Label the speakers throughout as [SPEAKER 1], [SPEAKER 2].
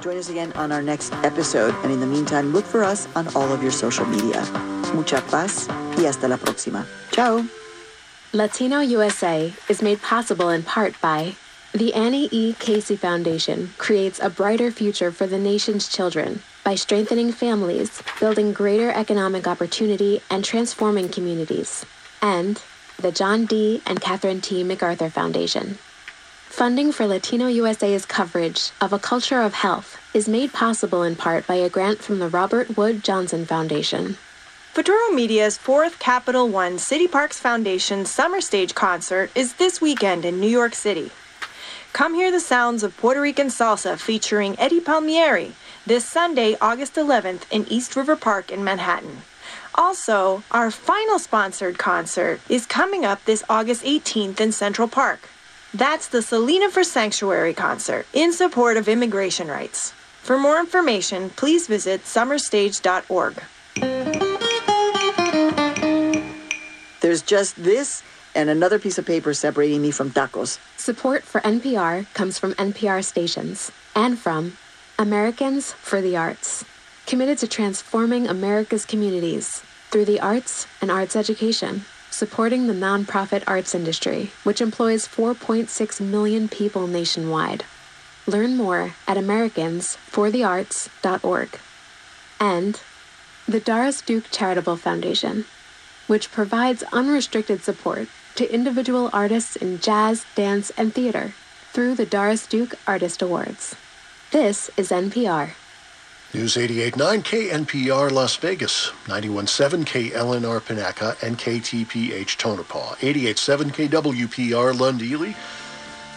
[SPEAKER 1] Join us again on our next episode. And in the meantime, look for us on all of your social media. Mucha paz y hasta la próxima. Ciao.
[SPEAKER 2] Latino USA is made possible in part by the Annie E. Casey Foundation creates a brighter future for the nation's children by strengthening families, building greater economic opportunity, and transforming communities. And the John D. and Catherine T. MacArthur Foundation. Funding for Latino USA's coverage of a culture of health is made possible in part by a grant from the Robert Wood Johnson Foundation.
[SPEAKER 3] Futuro Media's fourth Capital One City Parks Foundation Summer Stage concert is this weekend in New York City. Come hear the sounds of Puerto Rican salsa featuring Eddie Palmieri this Sunday, August 11th in East River Park in Manhattan. Also, our final sponsored concert is coming up this August 18th in Central Park. That's the Selena for Sanctuary concert in support of immigration rights. For more information, please visit summerstage.org.
[SPEAKER 1] There's just this and another piece of paper separating me from tacos.
[SPEAKER 2] Support for NPR comes from NPR stations and from Americans for the Arts, committed to transforming America's communities through the arts and arts education, supporting the nonprofit arts industry, which employs 4.6 million people nationwide. Learn more at AmericansForTheArts.org. And the Doris Duke Charitable Foundation, which provides unrestricted support to individual artists in jazz, dance, and theater through the Doris Duke Artist Awards. This is NPR.
[SPEAKER 4] News 88.9 KNPR Las Vegas, 91.7 KLNR Panaca, and KTPH Tonopah, 88.7 KWPR Lund-Ely,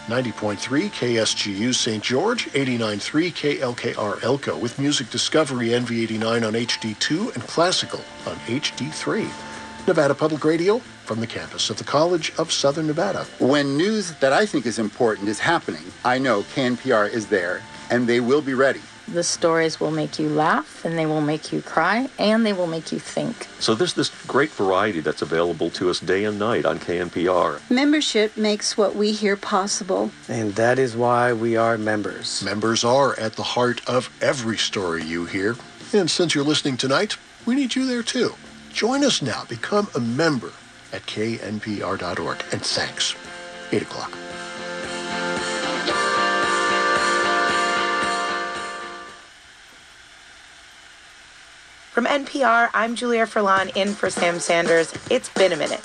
[SPEAKER 4] 90.3 KSGU St. George, 89.3 KLKR Elko, with Music Discovery NV89 on HD2 and Classical on HD3. Nevada Public Radio from the campus of the College of Southern Nevada.
[SPEAKER 5] When news that I think is important is happening, I know KNPR is there and they will be ready.
[SPEAKER 6] The stories will make you laugh and they will make you cry and they will make you think.
[SPEAKER 7] So there's this great variety that's available to us day and night on KNPR.
[SPEAKER 8] Membership makes what we hear possible.
[SPEAKER 9] And that is why we are members.
[SPEAKER 4] Members are at the heart of every story you hear. And since you're listening tonight, we need you there too. Join us now. Become a member at knpr.org. And thanks. 8 o'clock.
[SPEAKER 3] From NPR, I'm Julia Furlan in for Sam Sanders. It's been a minute.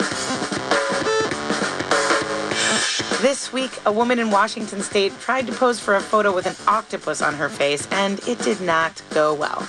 [SPEAKER 3] This week, a woman in Washington state tried to pose for a photo with an octopus on her face, and it did not go well.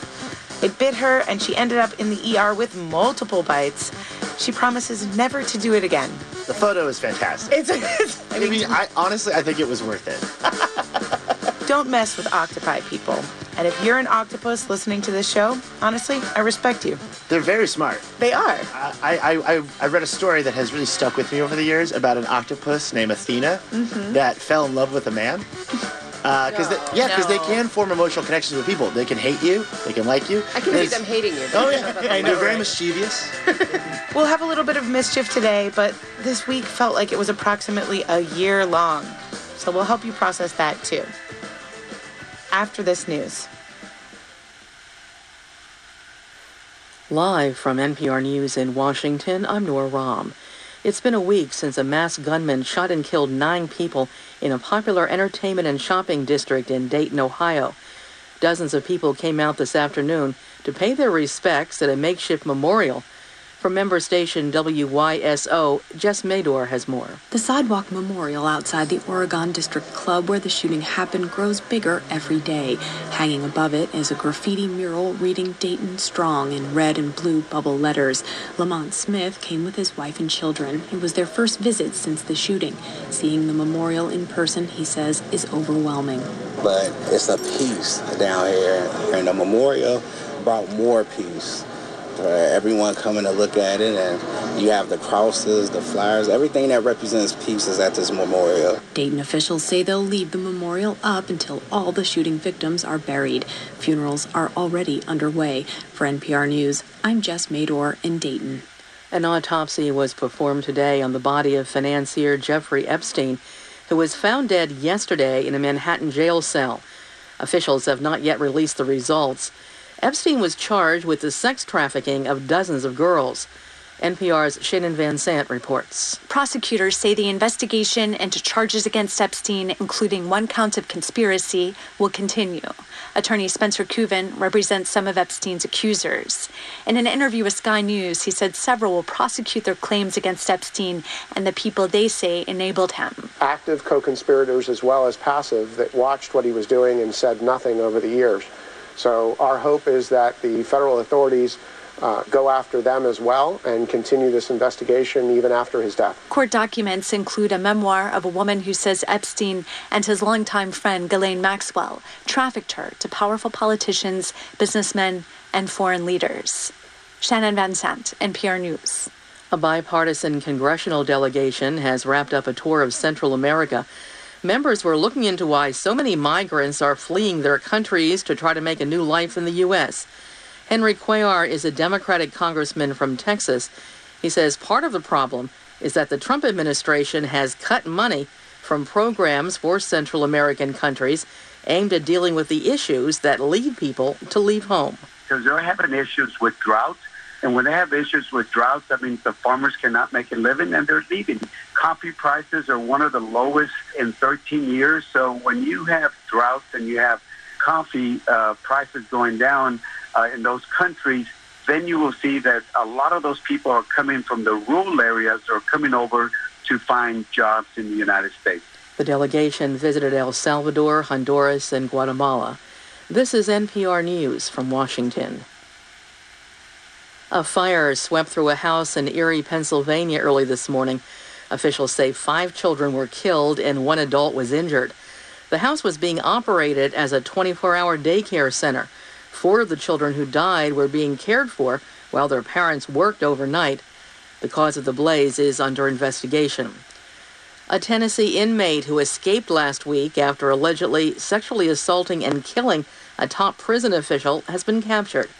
[SPEAKER 3] It bit her, and she ended up in the ER with multiple bites. She promises never to do it again.
[SPEAKER 10] The photo is fantastic.
[SPEAKER 3] It's, it's
[SPEAKER 10] I mean, I, honestly, I think it was worth it.
[SPEAKER 3] Don't mess with octopi, people. And if you're an octopus listening to this show, honestly, I respect you.
[SPEAKER 10] They're very smart.
[SPEAKER 3] They are.
[SPEAKER 10] I, I, I, I read a story that has really stuck with me over the years about an octopus named Athena
[SPEAKER 3] Mhm.
[SPEAKER 10] that fell in love with a man. Because
[SPEAKER 11] No,
[SPEAKER 10] yeah, because
[SPEAKER 11] no.
[SPEAKER 10] they can form emotional connections with people. They can hate you. They can like you.
[SPEAKER 11] I can see them hating you.
[SPEAKER 10] Oh yeah, and they're very
[SPEAKER 11] Right.
[SPEAKER 10] mischievous.
[SPEAKER 3] We'll have a little bit of mischief today, but this week felt like it was approximately a year long. So we'll help you process that too. After this news.
[SPEAKER 12] Live from NPR News in Washington, I'm Nora Raum. It's been a week since a masked gunman shot and killed nine people in a popular entertainment and shopping district in Dayton, Ohio. Dozens of people came out this afternoon to pay their respects at a makeshift memorial. From member station WYSO, Jess Mador has more.
[SPEAKER 13] The sidewalk memorial outside the Oregon District Club where the shooting happened grows bigger every day. Hanging above it is a graffiti mural reading Dayton Strong in red and blue bubble letters. Lamont Smith came with his wife and children. It was their first visit since the shooting. Seeing the memorial in person, he says, is overwhelming.
[SPEAKER 14] but it's a peace down here, and the memorial brought more peace for everyone coming to look at it. And you have the crosses, the flowers, everything that represents peace is at this memorial.
[SPEAKER 13] Dayton officials say they'll leave the memorial up until all the shooting victims are buried. Funerals are already underway. For NPR News, I'm Jess Mador in Dayton.
[SPEAKER 12] An autopsy was performed today on the body of financier Jeffrey Epstein, who was found dead yesterday in a Manhattan jail cell. Officials have not yet released the results. Epstein was charged with the sex trafficking of dozens of girls. NPR's Shannon Van Sant reports.
[SPEAKER 11] Prosecutors say the investigation into charges against Epstein, including one count of conspiracy, will continue. Attorney Spencer Kuvin represents some of Epstein's accusers. In an interview with Sky News, he said several will prosecute their claims against Epstein and the people they say enabled him.
[SPEAKER 15] Active co conspirators as well as passive that watched what he was doing and said nothing over the years. So our hope is that the federal authorities uh, go after them as well and continue this investigation even after his death.
[SPEAKER 11] Court documents include a memoir of a woman who says Epstein and his longtime friend Ghislaine Maxwell trafficked her to powerful politicians, businessmen, and foreign leaders. Shannon Van Sant, NPR News.
[SPEAKER 12] A bipartisan congressional delegation has wrapped up a tour of Central America. Members were looking into why so many migrants are fleeing their countries to try to make a new life in the U.S. Henry Cuellar is a Democratic congressman from Texas. He says part of the problem is that the Trump administration has cut money from programs for Central American countries aimed at dealing with the issues that lead people to leave home.
[SPEAKER 16] Because they're having issues with drought. And when they have issues with drought, that means the farmers cannot make a living and they're leaving. Coffee prices are one of the lowest in 13 years. So when you have drought and you have coffee uh, prices going down, uh, in those countries, then you will see that a lot of those people are coming from the rural areas or coming over to find jobs in the United States.
[SPEAKER 12] The delegation visited El Salvador, Honduras, and Guatemala. This is NPR News from Washington. A fire swept through a house in Erie, Pennsylvania early this morning. Officials say five children were killed and one adult was injured. The house was being operated as a 24 hour daycare center. Four of the children who died were being cared for while their parents worked overnight. The cause of the blaze is under investigation. A Tennessee inmate who escaped last week after allegedly sexually assaulting and killing a top prison official has been captured.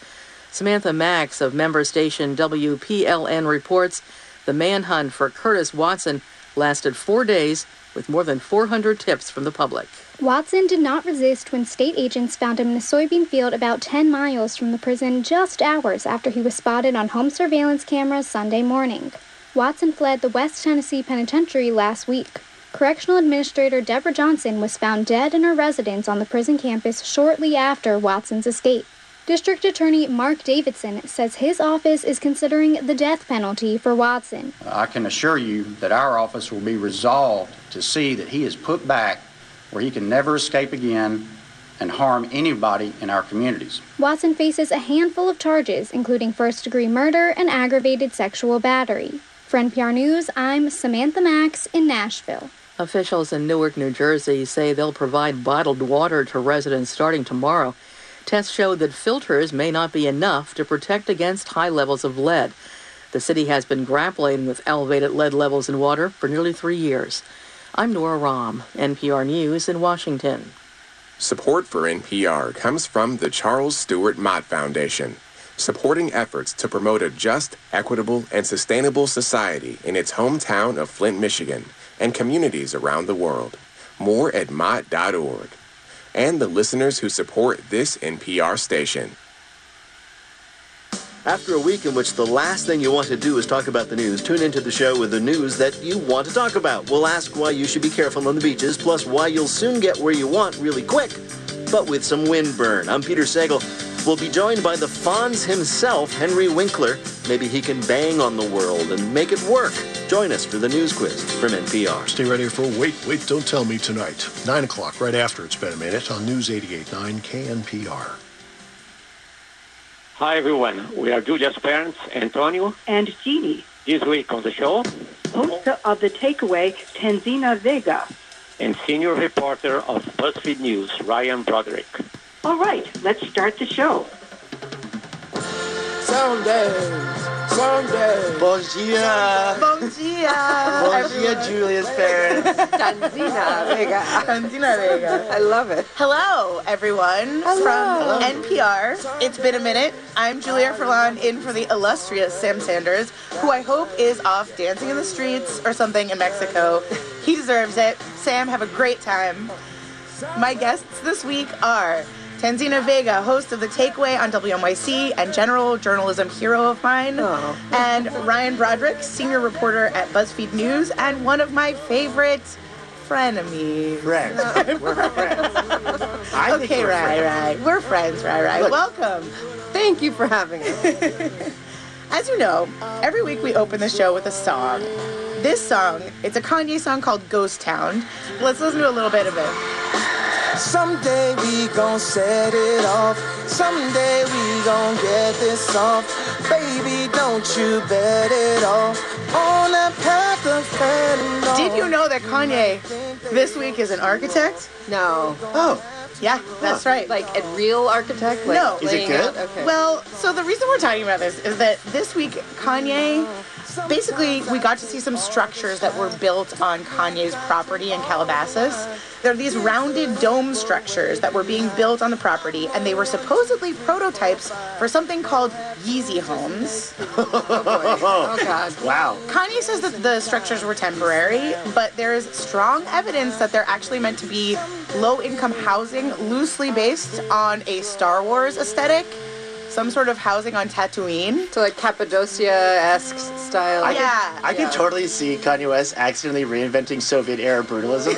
[SPEAKER 12] Samantha Max of member station WPLN reports the manhunt for Curtis Watson lasted four days with more than 400 tips from the public.
[SPEAKER 17] Watson did not resist when state agents found him in a soybean field about 10 miles from the prison just hours after he was spotted on home surveillance cameras Sunday morning. Watson fled the West Tennessee Penitentiary last week. Correctional Administrator Deborah Johnson was found dead in her residence on the prison campus shortly after Watson's escape. District Attorney Mark Davidson says his office is considering the death penalty for Watson.
[SPEAKER 18] I can assure you that our office will be resolved to see that he is put back where he can never escape again and harm anybody in our communities.
[SPEAKER 17] Watson faces a handful of charges, including first degree murder and aggravated sexual battery. For NPR News, I'm Samantha Max in Nashville.
[SPEAKER 12] Officials in Newark, New Jersey say they'll provide bottled water to residents starting tomorrow. Tests show that filters may not be enough to protect against high levels of lead. The city has been grappling with elevated lead levels in water for nearly three years. I'm Nora Raum, NPR News in Washington.
[SPEAKER 19] Support for NPR comes from the Charles Stewart Mott Foundation, supporting efforts to promote a just, equitable, and sustainable society in its hometown of Flint, Michigan, and communities around the world. More at mott.org. And the listeners who support this NPR station.
[SPEAKER 20] After a week in which the last thing you want to do is talk about the news, tune into the show with the news that you want to talk about. We'll ask why you should be careful on the beaches, plus why you'll soon get where you want really quick, but with some windburn. I'm Peter Sagal. We'll be joined by the Fonz himself, Henry Winkler. Maybe he can bang on the world and make it work. Join us for the news quiz from NPR.
[SPEAKER 4] Stay ready for Wait, Wait, Don't Tell Me tonight. 9 o'clock, right after It's Been a Minute on News 88.9 KNPR.
[SPEAKER 21] Hi, everyone. We are Julia's parents, Antonio
[SPEAKER 22] and Jeannie.
[SPEAKER 21] This week on the show,
[SPEAKER 22] host of The Takeaway, Tanzina Vega.
[SPEAKER 21] And senior reporter of BuzzFeed News, Ryan Broderick.
[SPEAKER 22] All right, let's start the show.
[SPEAKER 23] Sunday. Sunday.
[SPEAKER 10] Bon dia.
[SPEAKER 23] Bon dia.
[SPEAKER 10] Bon dia, Julia's parents.
[SPEAKER 23] Tanzina Vega.
[SPEAKER 10] Tanzina Vega.
[SPEAKER 23] I love it.
[SPEAKER 24] Hello, everyone
[SPEAKER 23] Hello.
[SPEAKER 24] from
[SPEAKER 23] Hello.
[SPEAKER 24] NPR. It's been a minute. I'm Julia Furlan in for the illustrious Sam Sanders, who I hope is off dancing in the streets or something in Mexico. He deserves it. Sam, have a great time. My guests this week are Tanzina Vega, host of The Takeaway on WNYC and general journalism hero of mine, oh. and Ryan Broderick, senior reporter at BuzzFeed News and one of my favorite frenemies.
[SPEAKER 10] Friends. We're friends. I
[SPEAKER 24] okay, right,
[SPEAKER 10] friends.
[SPEAKER 24] right. We're friends, right, right.
[SPEAKER 10] Look.
[SPEAKER 24] Welcome.
[SPEAKER 23] Thank you for having us.
[SPEAKER 24] As you know, every week we open the show with a song. This song, it's a Kanye song called Ghost Town. Let's listen to a little bit of it.
[SPEAKER 23] Someday we gon' set it off. Someday we gon' get this off. Baby, don't you bet it off on that path of fame.
[SPEAKER 24] Did you know that Kanye this week is an architect?
[SPEAKER 23] No.
[SPEAKER 24] Oh, yeah, that's right.
[SPEAKER 23] Like a real architect? Like
[SPEAKER 24] no.
[SPEAKER 23] laying Out? Okay.
[SPEAKER 24] Well, so the reason we're talking about this is that this week Kanye, basically, we got to see some structures that were built on Kanye's property in Calabasas. There are these rounded dome structures that were being built on the property, and they were supposedly prototypes for something called Yeezy homes.
[SPEAKER 23] oh God.
[SPEAKER 10] Wow.
[SPEAKER 24] Kanye says that the structures were temporary, but there is strong evidence that they're actually meant to be low income housing loosely based on a Star Wars aesthetic. Some sort of housing on Tatooine.
[SPEAKER 23] To like Cappadocia-esque style.
[SPEAKER 10] I
[SPEAKER 24] Yeah,
[SPEAKER 10] Can, I can totally see Kanye West accidentally reinventing Soviet era brutalism.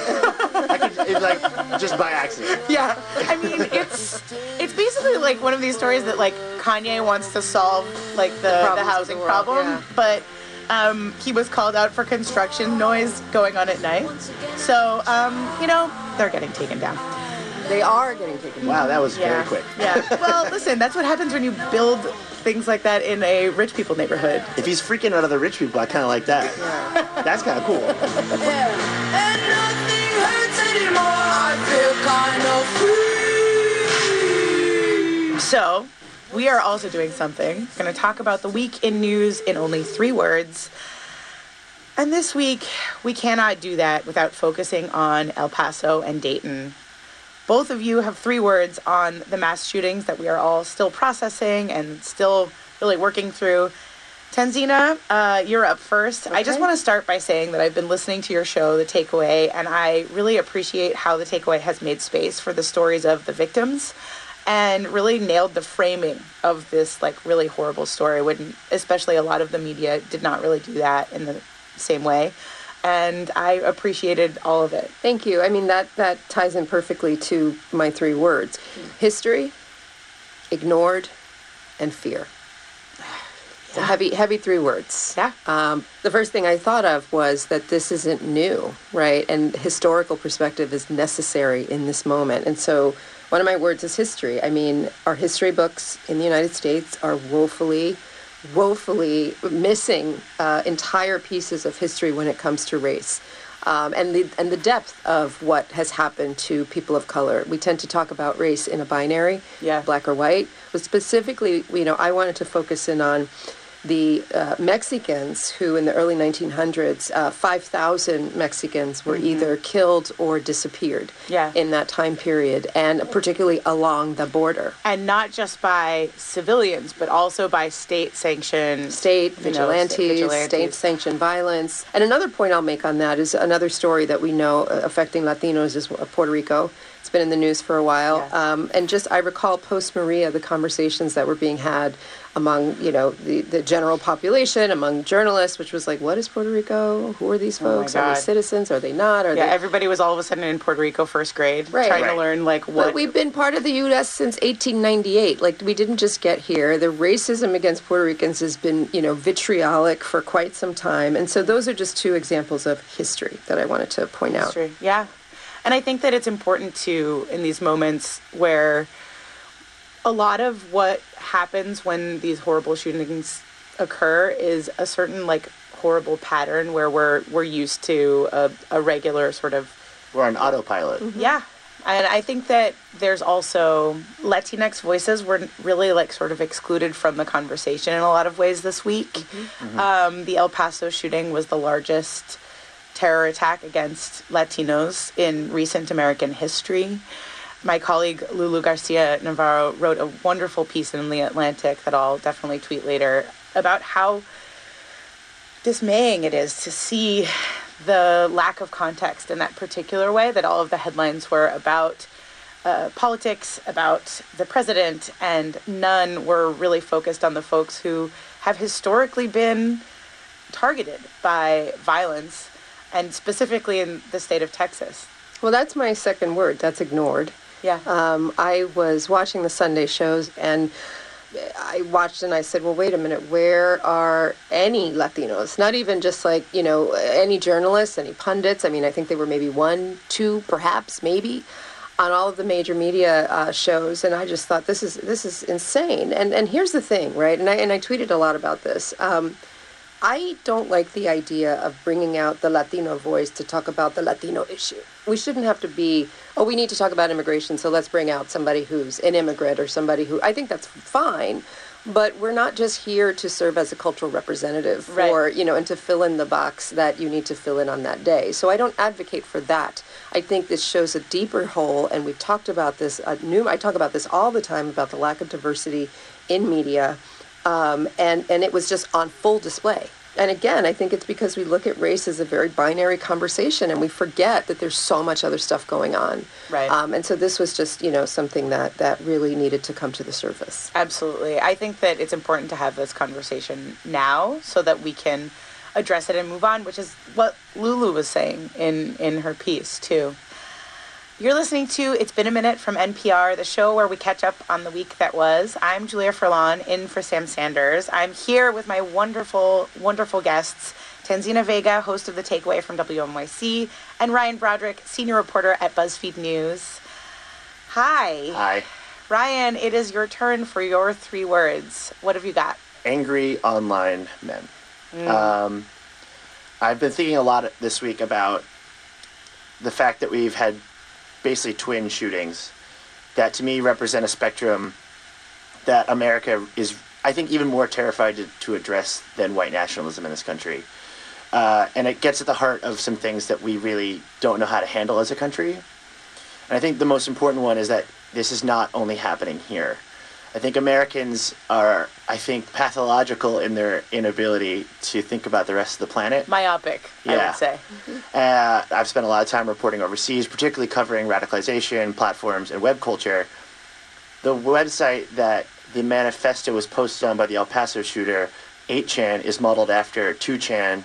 [SPEAKER 10] I could, it, like, just by accident.
[SPEAKER 24] Yeah, I mean it's it's basically like one of these stories that like Kanye wants to solve like the, the,
[SPEAKER 23] problems of
[SPEAKER 24] housing
[SPEAKER 23] the world,
[SPEAKER 24] problem,
[SPEAKER 23] yeah.
[SPEAKER 24] but um, he was called out for construction noise going on at night. So um, you know they're getting taken down.
[SPEAKER 23] They are getting taken.
[SPEAKER 10] Wow, that was
[SPEAKER 24] Yeah.
[SPEAKER 10] very quick.
[SPEAKER 24] Yeah. Well, listen, that's what happens when you build things like that in a rich people neighborhood.
[SPEAKER 10] If he's freaking out of the rich people, I kind of like that. Yeah. That's kind of cool. Yeah.
[SPEAKER 24] So, we are also doing something. We're going to talk about the week in news in only three words. And this week, we cannot do that without focusing on El Paso and Dayton. Both of you have three words on the mass shootings that we are all still processing and still really working through. Tanzina, uh, you're up first. I just want to start by saying that I've been listening to your show, The Takeaway, and I really appreciate how The Takeaway has made space for the stories of the victims and really nailed the framing of this like really horrible story when especially a lot of the media did not really do that in the same way and i appreciated all of it
[SPEAKER 23] Thank you. I mean that that ties in perfectly to my three words: history, ignored, and fear. It's a heavy, heavy three words.
[SPEAKER 24] Yeah.
[SPEAKER 23] Um, the first thing I thought of was that this isn't new, right? And historical perspective is necessary in this moment. And so, one of my words is history. I mean, our history books in the United States are woefully, woefully missing uh, entire pieces of history when it comes to race. Um, and the and the depth of what has happened to people of color. We tend to talk about race in a binary,
[SPEAKER 24] Yeah.
[SPEAKER 23] black or white. But specifically, you know, I wanted to focus in on the uh, Mexicans who, in the early 1900s, uh, 5,000 Mexicans were either killed or disappeared
[SPEAKER 24] Yeah.
[SPEAKER 23] in that time period, and particularly along the border.
[SPEAKER 24] and not just by civilians but also by state sanctioned
[SPEAKER 23] State
[SPEAKER 24] you know,
[SPEAKER 23] vigilantes,
[SPEAKER 24] vigilantes.
[SPEAKER 23] state sanctioned violence. And another point I'll make on that is another story that we know uh, affecting Latinos is uh, Puerto Rico. It's been in the news for a while. Um, and just, I recall post Maria, the conversations that were being had among, you know, the, the general population, among journalists, which was like, what is Puerto Rico? Who are these
[SPEAKER 24] Oh
[SPEAKER 23] folks? are they citizens? Are they not? Are
[SPEAKER 24] yeah
[SPEAKER 23] they
[SPEAKER 24] everybody was all of a sudden in puerto rico first grade
[SPEAKER 23] Right.
[SPEAKER 24] trying to learn like what
[SPEAKER 23] But we've been part of the U.S. since 1898. Like we didn't just get here. The racism against Puerto Ricans has been, you know, vitriolic for quite some time. And so those are just two examples of history that I wanted to point out.
[SPEAKER 24] Yeah. And I think that it's important to, in these moments where a lot of what happens when these horrible shootings occur is a certain like horrible pattern where we're we're used to a, a regular sort of
[SPEAKER 10] We're on autopilot. Mm-hmm.
[SPEAKER 24] yeah. And I think that there's also Latinx voices were really like sort of excluded from the conversation in a lot of ways this week. Mm-hmm. Mm-hmm. Um, the El Paso shooting was the largest terror attack against Latinos in recent American history. My colleague Lulu Garcia Navarro wrote a wonderful piece in The Atlantic that I'll definitely tweet later about how dismaying it is to see the lack of context in that particular way that all of the headlines were about uh, politics, about the president, and none were really focused on the folks who have historically been targeted by violence, and specifically in the state of Texas.
[SPEAKER 23] Well, that's my second word. That's ignored.
[SPEAKER 24] Yeah.
[SPEAKER 23] Um, I was watching the Sunday shows and I watched and I said, well, wait a minute, where are any Latinos? Not even just like, you know, any journalists, any pundits. I mean, I think there were maybe one, two, perhaps, maybe on all of the major media uh, shows, and I just thought this is this is insane. And and here's the thing, right? And I and I tweeted a lot about this. Um, I don't like the idea of bringing out the Latino voice to talk about the Latino issue. We shouldn't have to be, oh, we need to talk about immigration, so let's bring out somebody who's an immigrant or somebody who, I think that's fine, but we're not just here to serve as a cultural representative for,
[SPEAKER 24] Right.
[SPEAKER 23] you know, and to fill in the box that you need to fill in on that day. So I don't advocate for that. I think this shows a deeper hole, and we've talked about this, uh, new, I talk about this all the time about the lack of diversity in media um, and and it was just on full display. And again, I think it's because we look at race as a very binary conversation, and we forget that there's so much other stuff going on.
[SPEAKER 24] Right.
[SPEAKER 23] Um, and so this was just you know something that that really needed to come to the surface.
[SPEAKER 24] Absolutely. I think that it's important to have this conversation now so that we can address it and move on, which is what Lulu was saying in, in her piece, too. You're listening to It's Been a Minute from NPR, the show where we catch up on the week that was. I'm Julia Furlan, in for Sam Sanders. I'm here with my wonderful, wonderful guests, Tanzina Vega, host of The Takeaway from WNYC, and Ryan Broderick, senior reporter at BuzzFeed News. Hi.
[SPEAKER 10] Hi.
[SPEAKER 24] Ryan, it is your turn for your three words. What have you got?
[SPEAKER 10] Angry online men.
[SPEAKER 24] Mm.
[SPEAKER 10] Um, I've been thinking a lot this week about the fact that we've had basically twin shootings that to me represent a spectrum that America is, I think, even more terrified to, to address than white nationalism in this country. Uh, and it gets at the heart of some things that we really don't know how to handle as a country. And I think the most important one is that this is not only happening here. I think Americans are, I think, pathological in their inability to think about the rest of the planet.
[SPEAKER 24] Myopic, I would say.
[SPEAKER 10] Uh, I've spent a lot of time reporting overseas, particularly covering radicalization, platforms, and web culture. The website that the manifesto was posted on by the El Paso shooter, 8chan, is modeled after 2chan,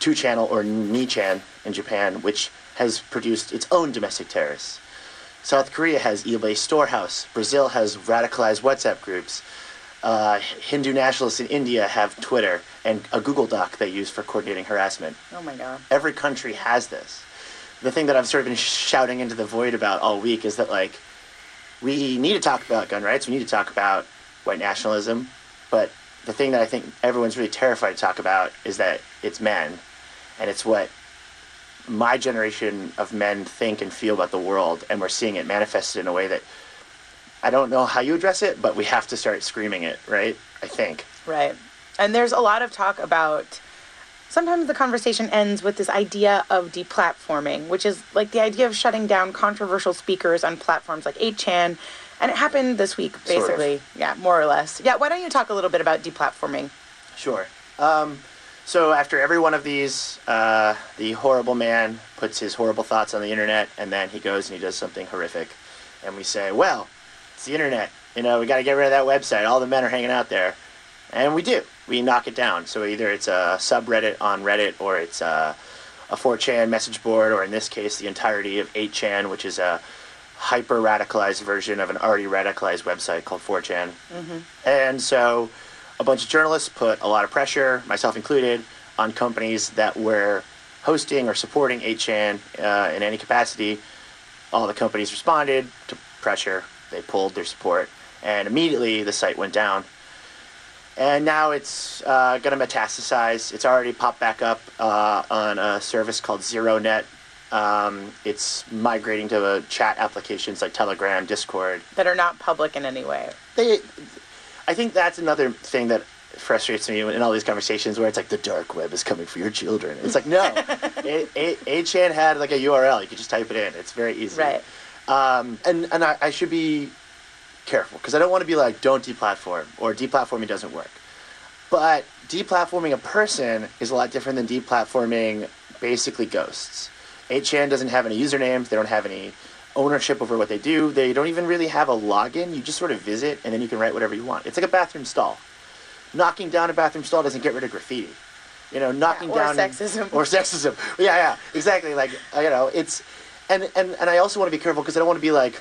[SPEAKER 10] 2channel or Nichan in Japan, which has produced its own domestic terrorists. South Korea has Ilbe Storehouse. Brazil has radicalized WhatsApp groups. Uh, Hindu nationalists in India have Twitter and a Google Doc they use for coordinating harassment.
[SPEAKER 24] Oh my god.
[SPEAKER 10] Every country has this. The thing that I've sort of been shouting into the void about all week is that, like, we need to talk about gun rights, we need to talk about white nationalism, but the thing that I think everyone's really terrified to talk about is that it's men, and it's what my generation of men think and feel about the world, and we're seeing it manifested in a way that I don't know how you address it, but we have to start screaming it, right? I think.
[SPEAKER 24] Right. And there's a lot of talk about sometimes the conversation ends with this idea of deplatforming, which is like the idea of shutting down controversial speakers on platforms like 8chan. And it happened this week,
[SPEAKER 10] Sort of.
[SPEAKER 24] basically. Yeah, more or less. Yeah, why don't you talk a little bit about deplatforming?
[SPEAKER 10] Sure. Um, so after every one of these, uh, the horrible man puts his horrible thoughts on the internet, and then he goes and he does something horrific, and we say, "Well, it's the internet. You know, we got to get rid of that website. All the men are hanging out there," and we do. We knock it down. So either it's a subreddit on Reddit, or it's a, a 4chan message board, or in this case, the entirety of 8chan, which is a hyper radicalized version of an already radicalized website called 4chan.
[SPEAKER 24] Mm-hmm.
[SPEAKER 10] And so a bunch of journalists put a lot of pressure, myself included, on companies that were hosting or supporting 8chan uh, in any capacity. All the companies responded to pressure. They pulled their support. And immediately the site went down. And now it's uh, going to metastasize. It's already popped back up uh, on a service called ZeroNet. Um, it's migrating to uh, chat applications like Telegram, Discord.
[SPEAKER 24] That are not public in any way.
[SPEAKER 10] They, I think that's another thing that frustrates me in all these conversations where it's like the dark web is coming for your children. It's like no, A- 8chan had like a URL. You could just type it in. It's very easy.
[SPEAKER 24] Right.
[SPEAKER 10] Um, and and I, I should be careful because I don't want to be like don't deplatform or deplatforming doesn't work. But deplatforming a person is a lot different than deplatforming basically ghosts. 8chan doesn't have any usernames. They don't have any ownership over what they do. They don't even really have a login. You just sort of visit and then you can write whatever you want. It's like a bathroom stall. Knocking down a bathroom stall doesn't get rid of graffiti. You know, knocking
[SPEAKER 24] or
[SPEAKER 10] down
[SPEAKER 24] sexism.
[SPEAKER 10] or sexism. Yeah, yeah, exactly. Like you know, it's and and and I also want to be careful because I don't want to be like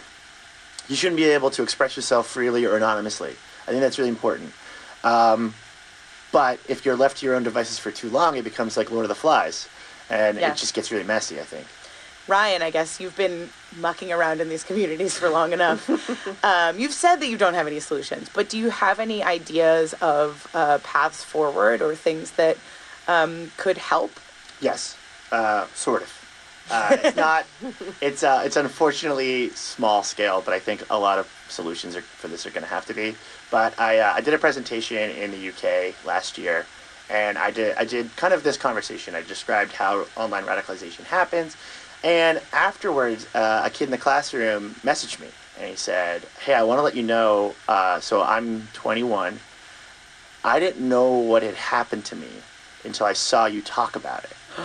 [SPEAKER 10] you shouldn't be able to express yourself freely or anonymously. I think that's really important. Um, but if you're left to your own devices for too long, it becomes like Lord of the Flies, and
[SPEAKER 24] Yeah.
[SPEAKER 10] it just gets really messy. I think.
[SPEAKER 24] Ryan, I guess you've been mucking around in these communities for long enough. um, you've said that you don't have any solutions, but do you have any ideas of uh, paths forward or things that um, could help?
[SPEAKER 10] Yes, uh, sort of. Uh, it's not. It's uh, it's unfortunately small scale, but I think a lot of solutions are, for this are going to have to be. But I uh, I did a presentation in the UK last year, and I did I did kind of this conversation. I described how online radicalization happens, and afterwards, uh, a kid in the classroom messaged me, and he said, "Hey, I want to let you know. Uh, so I'm 21. I didn't know what had happened to me until I saw you talk about it."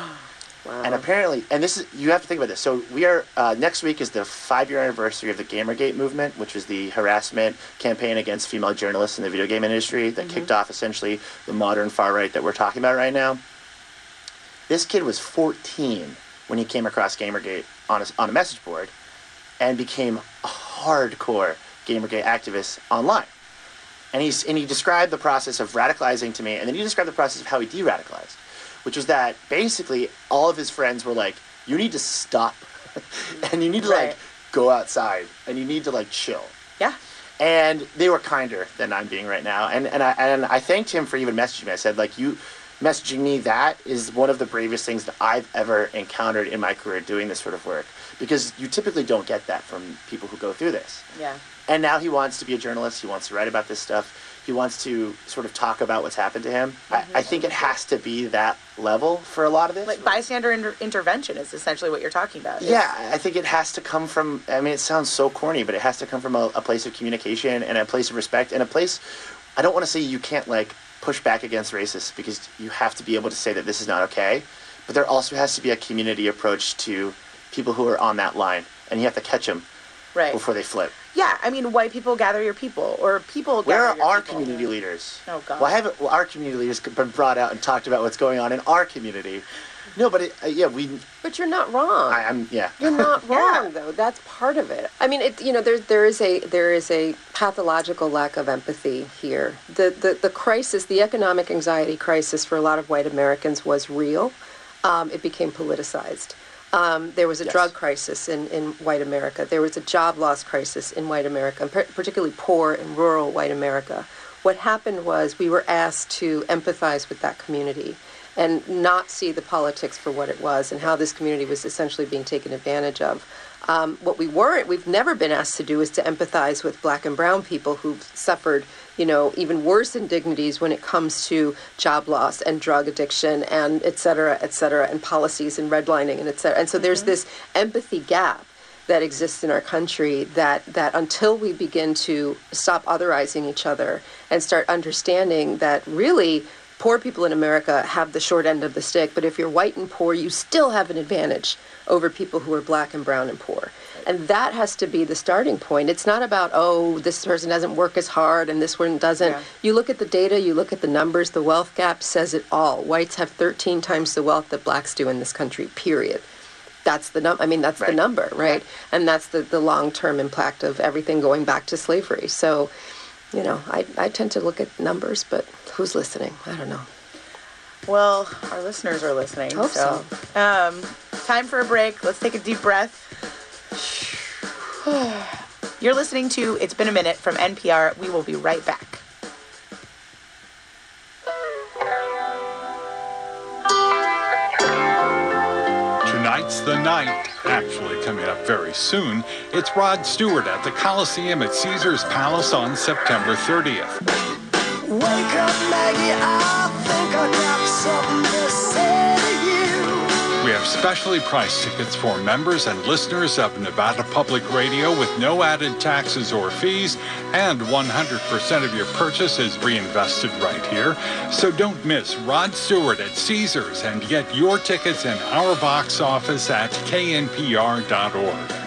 [SPEAKER 10] And apparently, and this is you have to think about this. So we are uh, next week is the five year anniversary of the GamerGate movement, which is the harassment campaign against female journalists in the video game industry that kicked off essentially the modern far right that we're talking about right now. This kid was 14 when he came across GamerGate on a, on a message board, and became a hardcore GamerGate activist online. And he's and he described the process of radicalizing to me, and then he described the process of how he de-radicalized, which was that basically all of his friends were like, "You need to stop, and you need to like go outside, and you need to like chill."
[SPEAKER 24] Yeah.
[SPEAKER 10] And they were kinder than I'm being right now, and and I and I thanked him for even messaging me. I said like you. Messaging me that is one of the bravest things that I've ever encountered in my career doing this sort of work because you typically don't get that from people who go through this.
[SPEAKER 24] Yeah.
[SPEAKER 10] And now he wants to be a journalist. He wants to write about this stuff. He wants to sort of talk about what's happened to him. I, I mm-hmm. think it has to be that level for a lot of this.
[SPEAKER 24] Like bystander inter- intervention is essentially what you're talking about.
[SPEAKER 10] yeah, I think it has to come from. I mean, it sounds so corny, but it has to come from a, a place of communication and a place of respect and a place. I don't want to say you can't like push back against racists because you have to be able to say that this is not okay, but there also has to be a community approach to people who are on that line, and you have to catch them
[SPEAKER 24] Right.
[SPEAKER 10] before they flip.
[SPEAKER 24] Yeah, I mean, white people gather your people, or people
[SPEAKER 10] Where are our
[SPEAKER 24] people.
[SPEAKER 10] community leaders?
[SPEAKER 24] Oh, God.
[SPEAKER 10] Well, haven't our community leaders been brought out and talked about what's going on in our community? No, but it, uh, yeah, we.
[SPEAKER 23] But you're not wrong.
[SPEAKER 10] I, I'm yeah.
[SPEAKER 23] You're not wrong though. That's part of it. I mean, it you know there there is a there is a pathological lack of empathy here. The the the crisis, the economic anxiety crisis for a lot of white Americans was real. Um, it became politicized. Um, there was a drug crisis in, in white America. There was a job loss crisis in white America, particularly poor and rural white America. What happened was we were asked to empathize with that community and not see the politics for what it was and how this community was essentially being taken advantage of. Um, what we weren't, we've never been asked to do is to empathize with black and brown people who've suffered, you know, even worse indignities when it comes to job loss and drug addiction and et cetera, et cetera, and policies and redlining and et cetera. And so there's this empathy gap that exists in our country that that until we begin to stop otherizing each other and start understanding that really poor people in America have the short end of the stick, but if you're white and poor, you still have an advantage over people who are black and brown and poor. And that has to be the starting point. It's not about, oh, this person doesn't work as hard and this one doesn't.
[SPEAKER 24] Yeah.
[SPEAKER 23] You look at the data, you look at the numbers, the wealth gap says it all. Whites have 13 times the wealth that blacks do in this country, period. That's the num I mean that's the number, right? And that's the, the long term impact of everything going back to slavery. So, you know, I, I tend to look at numbers, but who's listening? I don't know.
[SPEAKER 24] Well, our listeners are listening.
[SPEAKER 23] Hope
[SPEAKER 24] so, Um, time for a break. Let's take a deep breath. You're listening to It's Been a Minute from NPR. We will be right back.
[SPEAKER 25] Tonight's the night. Actually, coming up very soon, it's Rod Stewart at the Coliseum at Caesar's Palace on September 30th. We have specially priced tickets for members and listeners of Nevada Public Radio with no added taxes or fees, and 100% of your purchase is reinvested right here. So don't miss Rod Stewart at Caesars and get your tickets in our box office at knpr.org.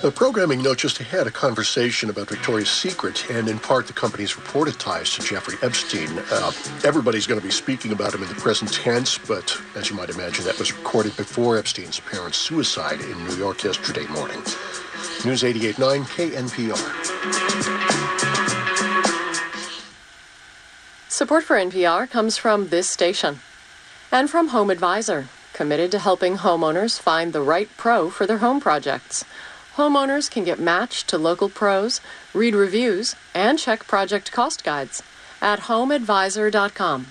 [SPEAKER 4] The programming note just ahead a conversation about Victoria's Secret and, in part, the company's reported ties to Jeffrey Epstein. Uh, everybody's going to be speaking about him in the present tense, but as you might imagine, that was recorded before Epstein's apparent suicide in New York yesterday morning. News 88.9 KNPR.
[SPEAKER 26] Support for NPR comes from this station and from Home Advisor, committed to helping homeowners find the right pro for their home projects. Homeowners can get matched to local pros, read reviews, and check project cost guides at homeadvisor.com.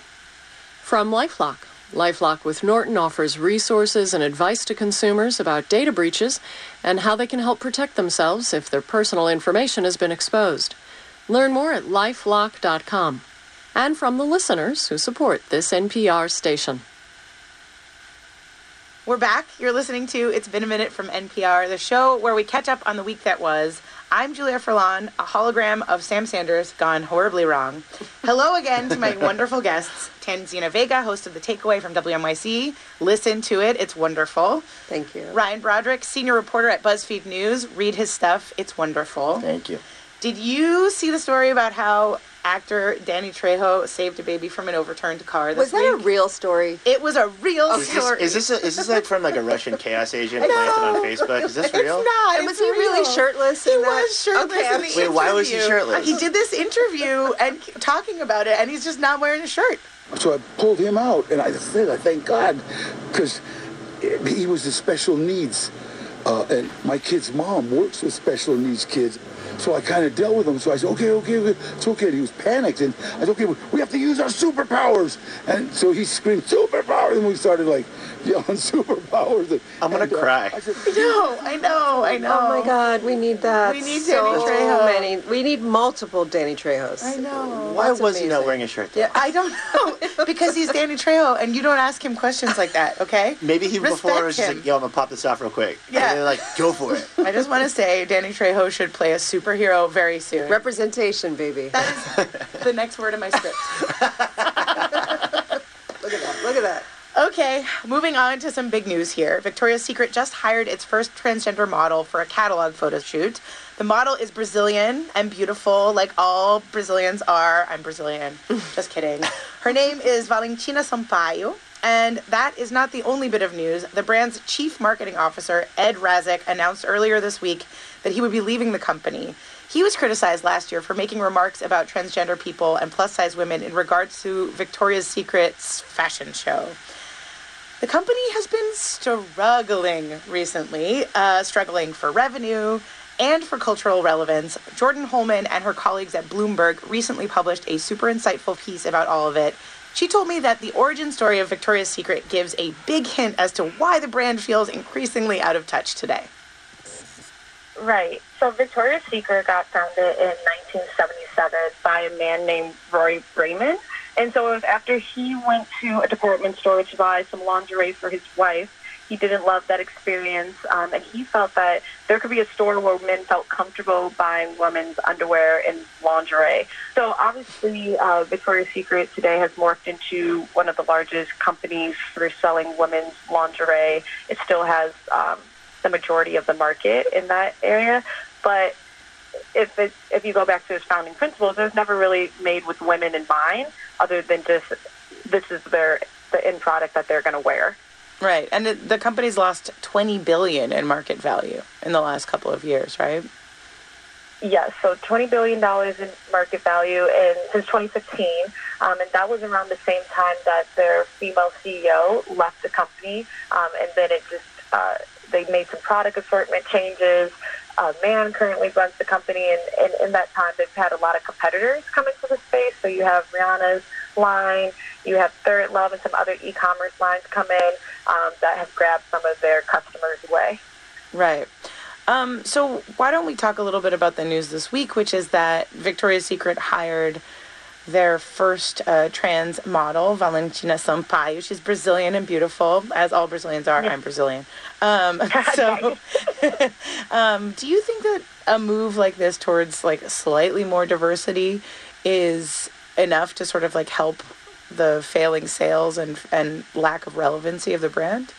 [SPEAKER 26] From Lifelock, Lifelock with Norton offers resources and advice to consumers about data breaches and how they can help protect themselves if their personal information has been exposed. Learn more at lifelock.com. And from the listeners who support this NPR station.
[SPEAKER 24] We're back. You're listening to It's Been a Minute from NPR, the show where we catch up on the week that was. I'm Julia Furlan, a hologram of Sam Sanders gone horribly wrong. Hello again to my wonderful guests, Tanzina Vega, host of The Takeaway from WNYC. Listen to it, it's wonderful.
[SPEAKER 8] Thank you.
[SPEAKER 24] Ryan Broderick, senior reporter at BuzzFeed News. Read his stuff, it's wonderful.
[SPEAKER 10] Thank you.
[SPEAKER 24] Did you see the story about how actor Danny Trejo saved a baby from an overturned car this
[SPEAKER 8] Was that a real story?
[SPEAKER 24] It was a real
[SPEAKER 10] Is this,
[SPEAKER 24] story.
[SPEAKER 10] is this a, is this like from like a Russian chaos agent
[SPEAKER 24] No.
[SPEAKER 10] planted on Facebook? Is this real?
[SPEAKER 24] It's not.
[SPEAKER 8] And was
[SPEAKER 24] it's
[SPEAKER 8] he really shirtless
[SPEAKER 24] He
[SPEAKER 8] in that?
[SPEAKER 24] was shirtless
[SPEAKER 8] Okay,
[SPEAKER 24] in the
[SPEAKER 10] Wait, why was he shirtless?
[SPEAKER 24] He did this interview and talking about it, and he's just not wearing a shirt.
[SPEAKER 27] So I pulled him out, and I said, I thank God, because he was the special needs. Uh, and my kid's mom works with special needs kids. So I kind of dealt with him. So I said, okay, okay, okay, it's okay. And he was panicked. And I said, okay, we have to use our superpowers. And so he screamed, superpowers. And we started like yelling superpowers. And,
[SPEAKER 10] I'm gonna
[SPEAKER 27] and, uh,
[SPEAKER 10] cry.
[SPEAKER 27] I said,
[SPEAKER 24] I know, I know, I know.
[SPEAKER 8] Oh my God, we need that.
[SPEAKER 24] We need
[SPEAKER 8] so
[SPEAKER 24] Danny Trejo.
[SPEAKER 8] many. We need multiple Danny Trejos.
[SPEAKER 24] I know.
[SPEAKER 10] Why
[SPEAKER 8] That's
[SPEAKER 10] was he not wearing a shirt? Though?
[SPEAKER 24] Yeah, I don't know because he's Danny Trejo, and you don't ask him questions like that. Okay?
[SPEAKER 10] Maybe he before
[SPEAKER 24] Respect
[SPEAKER 10] was just
[SPEAKER 24] him.
[SPEAKER 10] like, yo, I'm gonna pop this off real quick.
[SPEAKER 24] Yeah.
[SPEAKER 10] And they're like, go for it.
[SPEAKER 24] I just want to say Danny Trejo should play a superhero very soon.
[SPEAKER 8] Representation, baby.
[SPEAKER 24] That is the next word in my script.
[SPEAKER 8] Look at that. Look at that.
[SPEAKER 24] Okay, moving on to some big news here. Victoria's Secret just hired its first transgender model for a catalog photo shoot. The model is Brazilian and beautiful, like all Brazilians are. I'm Brazilian. just kidding. Her name is Valentina Sampaio. And that is not the only bit of news. The brand's chief marketing officer, Ed Razek, announced earlier this week that he would be leaving the company. He was criticized last year for making remarks about transgender people and plus size women in regards to Victoria's Secret's fashion show. The company has been struggling recently, uh, struggling for revenue and for cultural relevance. Jordyn Holman and her colleagues at Bloomberg recently published a super insightful piece about all of it. She told me that the origin story of Victoria's Secret gives a big hint as to why the brand feels increasingly out of touch today.
[SPEAKER 28] Right. So Victoria's Secret got founded in 1977 by a man named Roy Raymond. And so it was after he went to a department store to buy some lingerie for his wife. He didn't love that experience, um, and he felt that there could be a store where men felt comfortable buying women's underwear and lingerie. So obviously, uh, Victoria's Secret today has morphed into one of the largest companies for selling women's lingerie. It still has um, the majority of the market in that area, but if it, if you go back to its founding principles, it was never really made with women in mind, other than just this is their the end product that they're going to wear.
[SPEAKER 24] Right. And the company's lost 20 billion in market value in the last couple of years, right?
[SPEAKER 28] Yes, so $20 billion in market value in, since 2015, um, and that was around the same time that their female CEO left the company, um, and then it just, uh, they made some product assortment changes. A man currently runs the company, and, and in that time, they've had a lot of competitors come into the space. So you have Rihanna's line, you have Third Love, and some other e-commerce lines come in um, that have grabbed some of their customers away.
[SPEAKER 24] Right. Um, so why don't we talk a little bit about the news this week, which is that Victoria's Secret hired their first uh, trans model, Valentina Sampaio. She's Brazilian and beautiful, as all Brazilians are. I'm Brazilian. Um, so, um, do you think that a move like this towards like slightly more diversity is enough to sort of like help the failing sales and and lack of relevancy of the brand?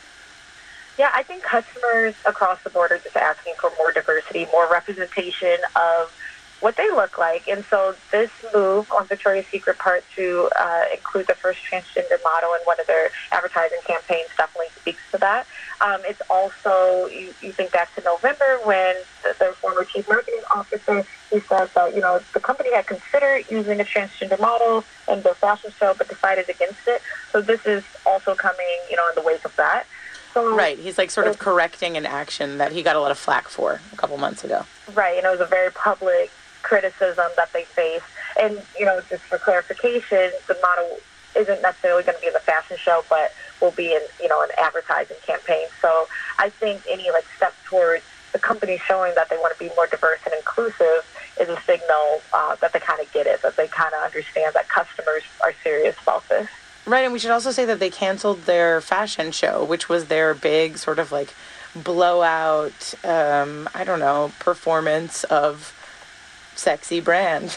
[SPEAKER 28] Yeah, I think customers across the board are just asking for more diversity, more representation of what they look like. And so this move on Victoria's Secret part to uh, include the first transgender model in one of their advertising campaigns definitely speaks to that. Um, it's also, you, you think back to November when the, the former chief marketing officer, he said that, you know, the company had considered using a transgender model in their fashion show but decided against it. So this is also coming, you know, in the wake of that. So
[SPEAKER 24] Right. He's like sort of correcting an action that he got a lot of flack for a couple months ago.
[SPEAKER 28] Right, and it was a very public criticism that they face. And, you know, just for clarification, the model isn't necessarily going to be in the fashion show, but will be in, you know, an advertising campaign. So I think any, like, step towards the company showing that they want to be more diverse and inclusive is a signal uh, that they kind of get it, that they kind of understand that customers are serious about this.
[SPEAKER 24] Right, and we should also say that they canceled their fashion show, which was their big sort of like blowout, um, I don't know, performance of sexy brand.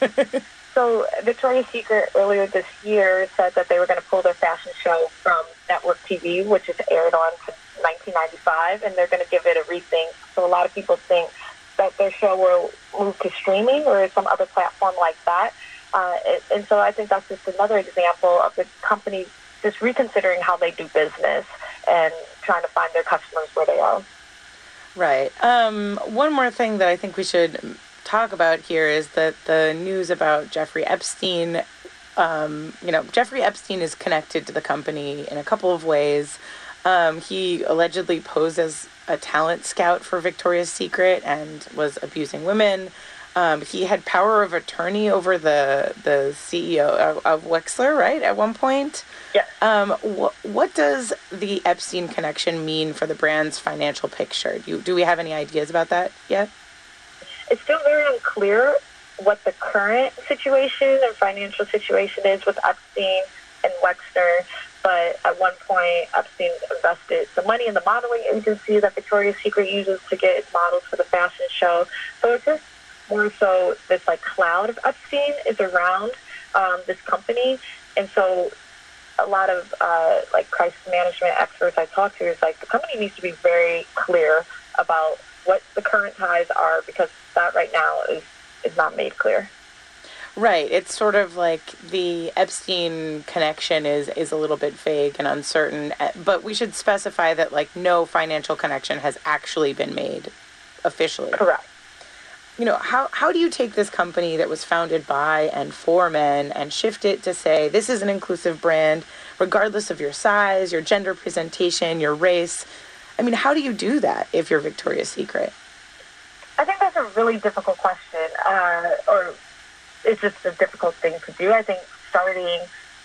[SPEAKER 28] So Victoria's Secret earlier this year said that they were going to pull their fashion show from network TV, which is aired on since 1995, and they're going to give it a rethink. So a lot of people think that their show will move to streaming or some other platform like that. Uh, it, and so I think that's just another example of the company just reconsidering how they do business and trying to find their customers where they are.
[SPEAKER 24] Right. Um, one more thing that I think we should talk about here is that the news about Jeffrey Epstein. Um, you know, Jeffrey Epstein is connected to the company in a couple of ways. Um, he allegedly posed as a talent scout for Victoria's Secret and was abusing women. Um, he had power of attorney over the the CEO of, of Wexner, right? At one point.
[SPEAKER 28] Yes.
[SPEAKER 24] Um, wh- what does the Epstein connection mean for the brand's financial picture? Do, you, do we have any ideas about that yet?
[SPEAKER 28] It's still very unclear what the current situation and financial situation is with Epstein and Wexner. But at one point, Epstein invested some money in the modeling agency that Victoria's Secret uses to get models for the fashion show. So it's just more so this like cloud of Epstein is around um, this company, and so a lot of uh, like crisis management experts I talk to is like the company needs to be very clear about what the current ties are because that right now is is not made clear.
[SPEAKER 24] Right. It's sort of like the Epstein connection is is a little bit vague and uncertain, eh, but we should specify that like no financial connection has actually been made officially.
[SPEAKER 28] Correct.
[SPEAKER 24] You know, how how do you take this company that was founded by and for men and shift it to say this is an inclusive brand regardless of your size, your gender presentation, your race? I mean, how do you do that if you're Victoria's Secret?
[SPEAKER 28] I think that's a really difficult question, uh, or it's just a difficult thing to do. I think starting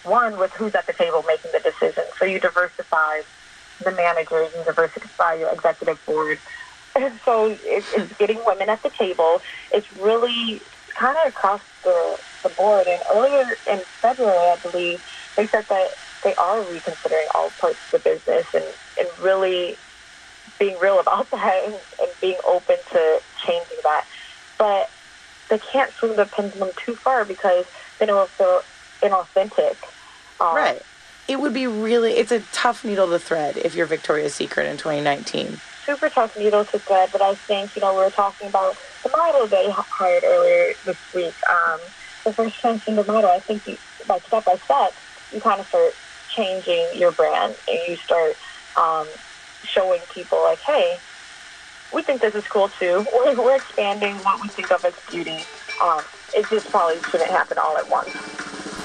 [SPEAKER 28] one with who's at the table making the decision. So you diversify the managers, you diversify your executive board. And so it, it's getting women at the table. It's really kind of across the, the board. And earlier in February, I believe, they said that they are reconsidering all parts of the business and, and really being real about that and, and being open to changing that. But they can't swing the pendulum too far because then it will feel inauthentic. Um,
[SPEAKER 24] right. It would be really, it's a tough needle to thread if you're Victoria's Secret in 2019.
[SPEAKER 28] Super tough needle to thread, but I think, you know, we were talking about the model they hired earlier this week. Um, the first transgender model, I think you, by step by step, you kind of start changing your brand and you start um, showing people like, hey, we think this is cool too. We're, we're expanding what we think of as beauty. Um, it just probably shouldn't happen all at once.